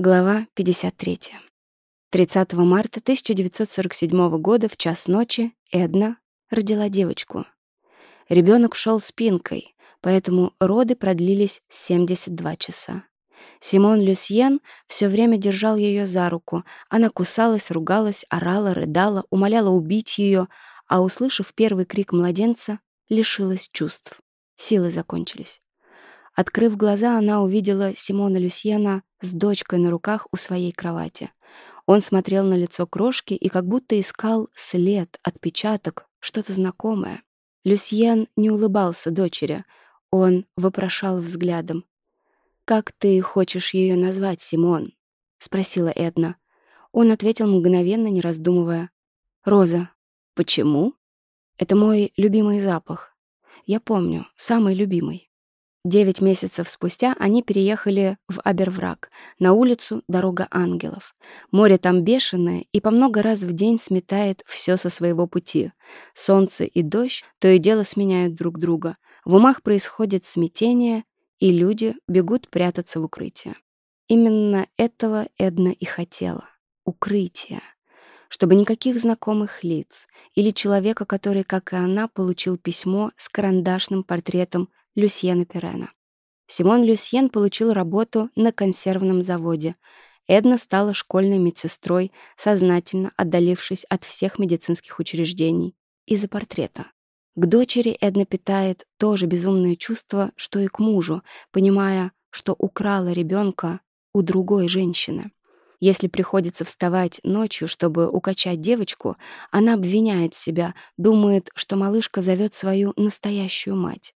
Глава 53. 30 марта 1947 года в час ночи Эдна родила девочку. Ребенок шел спинкой, поэтому роды продлились 72 часа. Симон Люсьен все время держал ее за руку. Она кусалась, ругалась, орала, рыдала, умоляла убить ее, а, услышав первый крик младенца, лишилась чувств. Силы закончились. Открыв глаза, она увидела Симона Люсьена с дочкой на руках у своей кровати. Он смотрел на лицо крошки и как будто искал след, отпечаток, что-то знакомое. Люсьен не улыбался дочери. Он вопрошал взглядом. «Как ты хочешь ее назвать, Симон?» — спросила Эдна. Он ответил мгновенно, не раздумывая. «Роза». «Почему?» «Это мой любимый запах. Я помню, самый любимый». Девять месяцев спустя они переехали в Абервраг, на улицу «Дорога ангелов». Море там бешеное и по много раз в день сметает все со своего пути. Солнце и дождь то и дело сменяют друг друга. В умах происходит смятение, и люди бегут прятаться в укрытие. Именно этого Эдна и хотела — укрытие чтобы никаких знакомых лиц или человека, который, как и она, получил письмо с карандашным портретом Люсьена Перена. Симон Люсьен получил работу на консервном заводе. Эдна стала школьной медсестрой, сознательно отдалившись от всех медицинских учреждений. Из-за портрета. К дочери Эдна питает то же безумное чувство, что и к мужу, понимая, что украла ребенка у другой женщины. Если приходится вставать ночью, чтобы укачать девочку, она обвиняет себя, думает, что малышка зовет свою настоящую мать.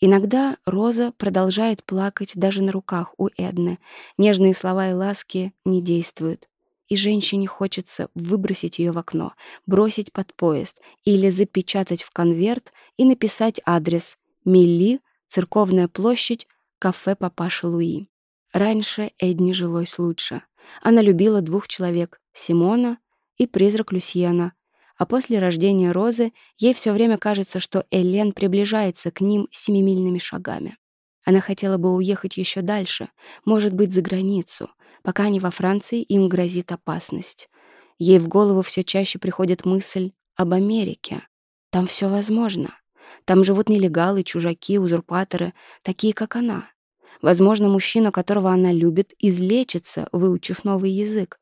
Иногда Роза продолжает плакать даже на руках у Эдны. Нежные слова и ласки не действуют. И женщине хочется выбросить ее в окно, бросить под поезд или запечатать в конверт и написать адрес «Милли, Церковная площадь, кафе Папаша Луи». Раньше Эдни жилось лучше. Она любила двух человек — Симона и призрак Люсьена, а после рождения Розы ей все время кажется, что Элен приближается к ним семимильными шагами. Она хотела бы уехать еще дальше, может быть, за границу. Пока они во Франции, им грозит опасность. Ей в голову все чаще приходит мысль об Америке. Там все возможно. Там живут нелегалы, чужаки, узурпаторы, такие, как она. Возможно, мужчина, которого она любит, излечится, выучив новый язык.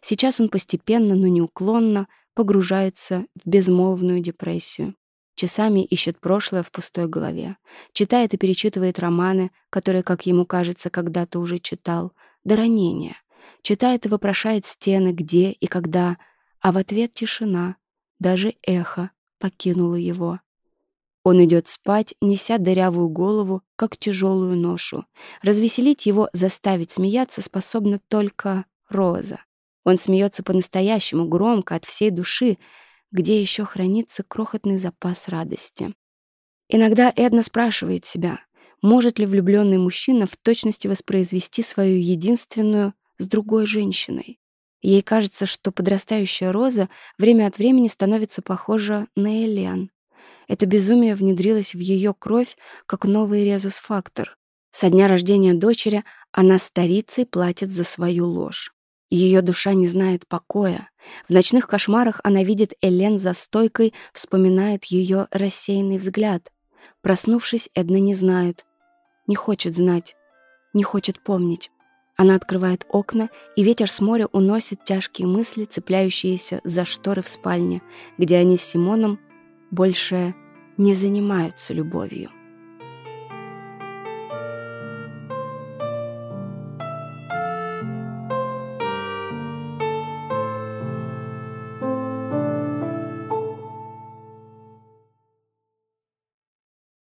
Сейчас он постепенно, но неуклонно погружается в безмолвную депрессию. Часами ищет прошлое в пустой голове. Читает и перечитывает романы, которые, как ему кажется, когда-то уже читал, до ранения. Читает и вопрошает стены, где и когда, а в ответ тишина, даже эхо покинуло его. Он идет спать, неся дырявую голову, как тяжелую ношу. Развеселить его, заставить смеяться способна только Роза. Он смеется по-настоящему, громко, от всей души, где еще хранится крохотный запас радости. Иногда Эдна спрашивает себя, может ли влюбленный мужчина в точности воспроизвести свою единственную с другой женщиной. Ей кажется, что подрастающая Роза время от времени становится похожа на Элен. Это безумие внедрилось в ее кровь, как новый резус-фактор. Со дня рождения дочери она старицей платит за свою ложь. Ее душа не знает покоя. В ночных кошмарах она видит Элен за стойкой, вспоминает ее рассеянный взгляд. Проснувшись, Эдна не знает. Не хочет знать. Не хочет помнить. Она открывает окна, и ветер с моря уносит тяжкие мысли, цепляющиеся за шторы в спальне, где они с Симоном больше не занимаются любовью.